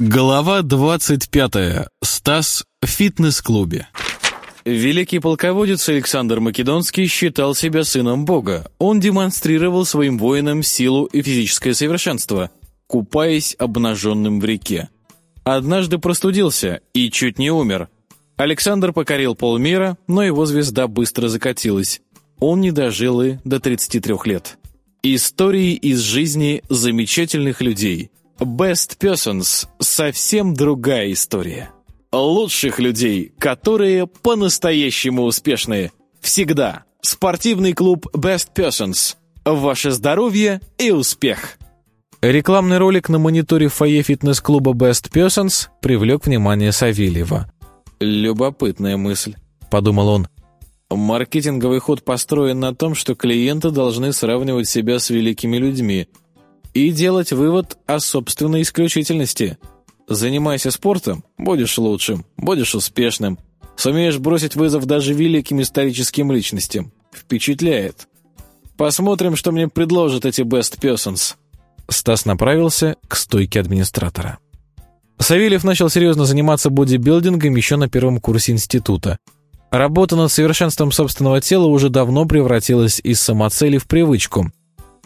Глава 25. Стас в фитнес-клубе. Великий полководец Александр Македонский считал себя сыном Бога. Он демонстрировал своим воинам силу и физическое совершенство, купаясь обнаженным в реке. Однажды простудился и чуть не умер. Александр покорил полмира, но его звезда быстро закатилась. Он не дожил и до 33 лет. Истории из жизни замечательных людей – Best Persons – совсем другая история. Лучших людей, которые по-настоящему успешные. Всегда. Спортивный клуб Best Persons. Ваше здоровье и успех. Рекламный ролик на мониторе фойе фитнес-клуба Best Persons привлек внимание Савельева. «Любопытная мысль», — подумал он. «Маркетинговый ход построен на том, что клиенты должны сравнивать себя с великими людьми — и делать вывод о собственной исключительности. Занимайся спортом, будешь лучшим, будешь успешным, сумеешь бросить вызов даже великим историческим личностям. Впечатляет. Посмотрим, что мне предложат эти Best Persons. Стас направился к стойке администратора. Савельев начал серьезно заниматься бодибилдингом еще на первом курсе института. Работа над совершенством собственного тела уже давно превратилась из самоцели в привычку –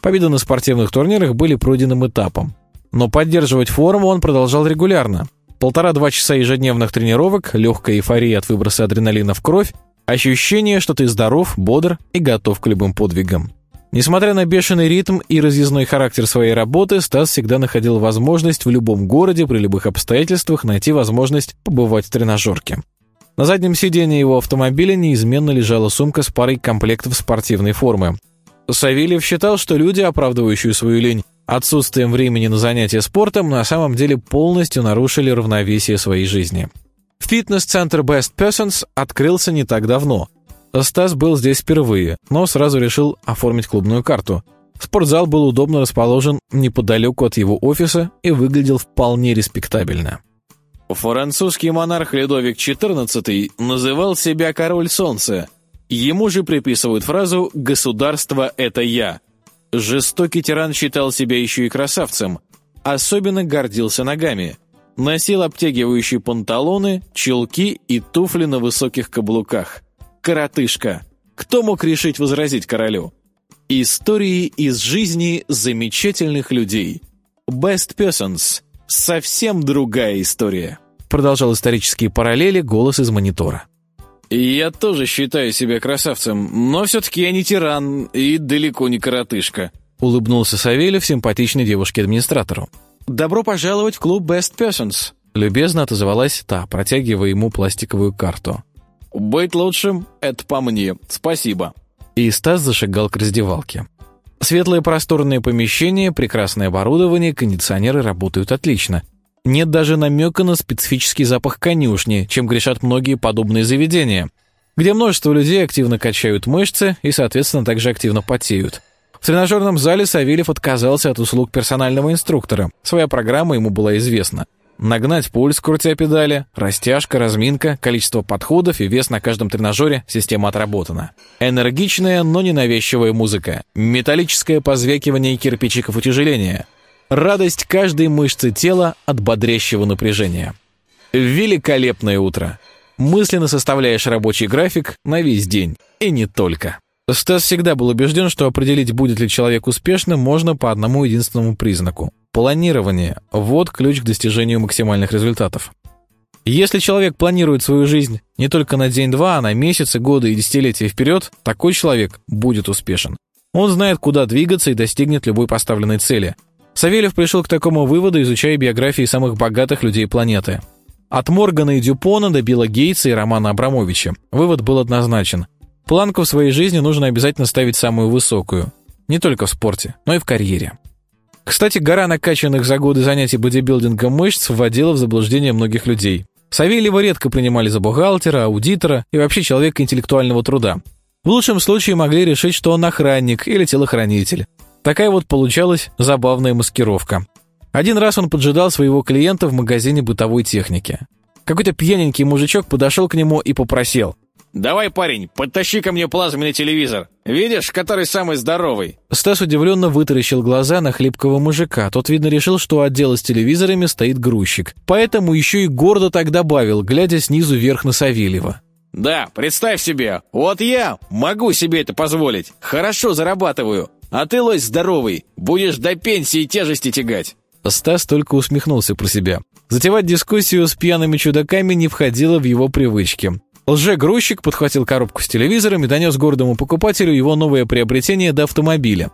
Победы на спортивных турнирах были пройденным этапом. Но поддерживать форму он продолжал регулярно. Полтора-два часа ежедневных тренировок, легкая эйфория от выброса адреналина в кровь, ощущение, что ты здоров, бодр и готов к любым подвигам. Несмотря на бешеный ритм и разъездной характер своей работы, Стас всегда находил возможность в любом городе при любых обстоятельствах найти возможность побывать в тренажерке. На заднем сиденье его автомобиля неизменно лежала сумка с парой комплектов спортивной формы. Савельев считал, что люди, оправдывающие свою лень отсутствием времени на занятия спортом, на самом деле полностью нарушили равновесие своей жизни. Фитнес-центр Best Persons открылся не так давно. Стас был здесь впервые, но сразу решил оформить клубную карту. Спортзал был удобно расположен неподалеку от его офиса и выглядел вполне респектабельно. Французский монарх Людовик XIV называл себя «король солнца», Ему же приписывают фразу «государство – это я». Жестокий тиран считал себя еще и красавцем. Особенно гордился ногами. Носил обтягивающие панталоны, чулки и туфли на высоких каблуках. Коротышка. Кто мог решить возразить королю? Истории из жизни замечательных людей. Best Persons. Совсем другая история. Продолжал исторические параллели голос из монитора. «Я тоже считаю себя красавцем, но все-таки я не тиран и далеко не коротышка», — улыбнулся Савельев симпатичной девушке-администратору. «Добро пожаловать в клуб Best Persons», — любезно отозвалась та, протягивая ему пластиковую карту. «Быть лучшим — это по мне, спасибо». И Стас зашагал к раздевалке. Светлое просторное помещение, прекрасное оборудование, кондиционеры работают отлично — нет даже намека на специфический запах конюшни, чем грешат многие подобные заведения, где множество людей активно качают мышцы и, соответственно, также активно потеют. В тренажерном зале Савельев отказался от услуг персонального инструктора. Своя программа ему была известна. Нагнать пульс, крутя педали, растяжка, разминка, количество подходов и вес на каждом тренажере, система отработана. Энергичная, но ненавязчивая музыка. Металлическое позвякивание кирпичиков утяжеления. Радость каждой мышцы тела от бодрящего напряжения. Великолепное утро. Мысленно составляешь рабочий график на весь день. И не только. Стас всегда был убежден, что определить, будет ли человек успешным, можно по одному единственному признаку. Планирование – вот ключ к достижению максимальных результатов. Если человек планирует свою жизнь не только на день-два, а на месяцы, годы и десятилетия вперед, такой человек будет успешен. Он знает, куда двигаться и достигнет любой поставленной цели – Савельев пришел к такому выводу, изучая биографии самых богатых людей планеты. От Моргана и Дюпона до Билла Гейтса и Романа Абрамовича. Вывод был однозначен. Планку в своей жизни нужно обязательно ставить самую высокую. Не только в спорте, но и в карьере. Кстати, гора накачанных за годы занятий бодибилдингом мышц вводила в заблуждение многих людей. Савельева редко принимали за бухгалтера, аудитора и вообще человека интеллектуального труда. В лучшем случае могли решить, что он охранник или телохранитель. Такая вот получалась забавная маскировка. Один раз он поджидал своего клиента в магазине бытовой техники. Какой-то пьяненький мужичок подошел к нему и попросил. Давай, парень, подтащи ко мне плазменный телевизор. Видишь, который самый здоровый?» Стас удивленно вытаращил глаза на хлипкого мужика. Тот, видно, решил, что отдел с телевизорами стоит грузчик. Поэтому еще и гордо так добавил, глядя снизу вверх на Савельева. «Да, представь себе, вот я могу себе это позволить. Хорошо зарабатываю. А ты, лось здоровый, будешь до пенсии тяжести тягать». Стас только усмехнулся про себя. Затевать дискуссию с пьяными чудаками не входило в его привычки. Лже-грузчик подхватил коробку с телевизором и донес гордому покупателю его новое приобретение до автомобиля.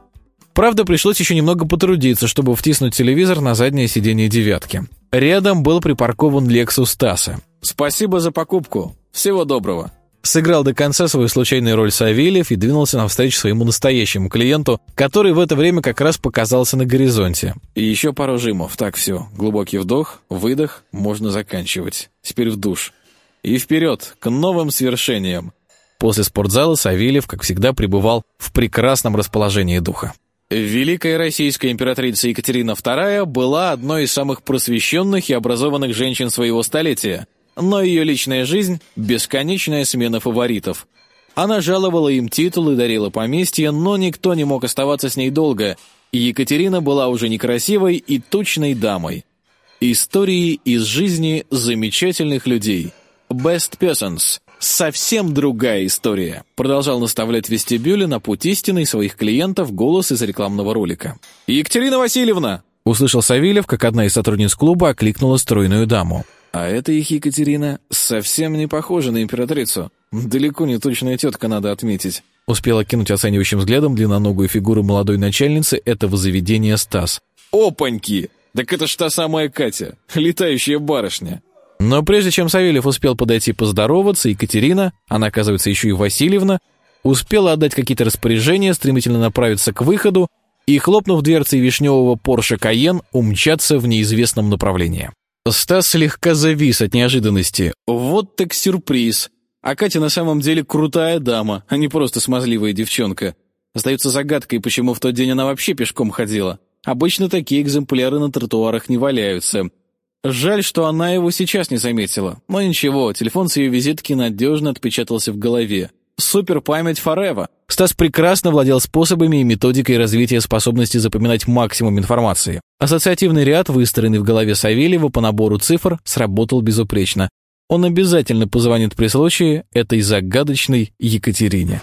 Правда, пришлось еще немного потрудиться, чтобы втиснуть телевизор на заднее сиденье «девятки». Рядом был припаркован «Лексус» Стаса. «Спасибо за покупку. Всего доброго». Сыграл до конца свою случайную роль Савельев и двинулся навстречу своему настоящему клиенту, который в это время как раз показался на горизонте. И еще пару жимов. Так, все. Глубокий вдох, выдох, можно заканчивать. Теперь в душ. И вперед, к новым свершениям. После спортзала Савельев, как всегда, пребывал в прекрасном расположении духа. Великая российская императрица Екатерина II была одной из самых просвещенных и образованных женщин своего столетия, но ее личная жизнь – бесконечная смена фаворитов. Она жаловала им титулы, дарила поместья, но никто не мог оставаться с ней долго, и Екатерина была уже некрасивой и тучной дамой. Истории из жизни замечательных людей – Best Persons. Совсем другая история. Продолжал наставлять в вестибюле на путь истины своих клиентов голос из рекламного ролика. «Екатерина Васильевна!» Услышал Савельев, как одна из сотрудниц клуба окликнула стройную даму. А это их Екатерина совсем не похожа на императрицу. Далеко не точная тетка, надо отметить. Успела кинуть оценивающим взглядом длинноногую фигуру молодой начальницы этого заведения Стас. «Опаньки! Так это ж та самая Катя, летающая барышня!» Но прежде чем Савельев успел подойти поздороваться, Екатерина, она, оказывается, еще и Васильевна, успела отдать какие-то распоряжения, стремительно направиться к выходу и, хлопнув дверцей вишневого Порше Каен, умчаться в неизвестном направлении. Стас слегка завис от неожиданности. Вот так сюрприз. А Катя на самом деле крутая дама, а не просто смазливая девчонка. Остается загадкой, почему в тот день она вообще пешком ходила. Обычно такие экземпляры на тротуарах не валяются. Жаль, что она его сейчас не заметила. Но ничего, телефон с ее визитки надежно отпечатался в голове. Супер память Форева. Стас прекрасно владел способами и методикой развития способности запоминать максимум информации. Ассоциативный ряд, выстроенный в голове Савельева по набору цифр, сработал безупречно. Он обязательно позвонит при случае этой загадочной Екатерине.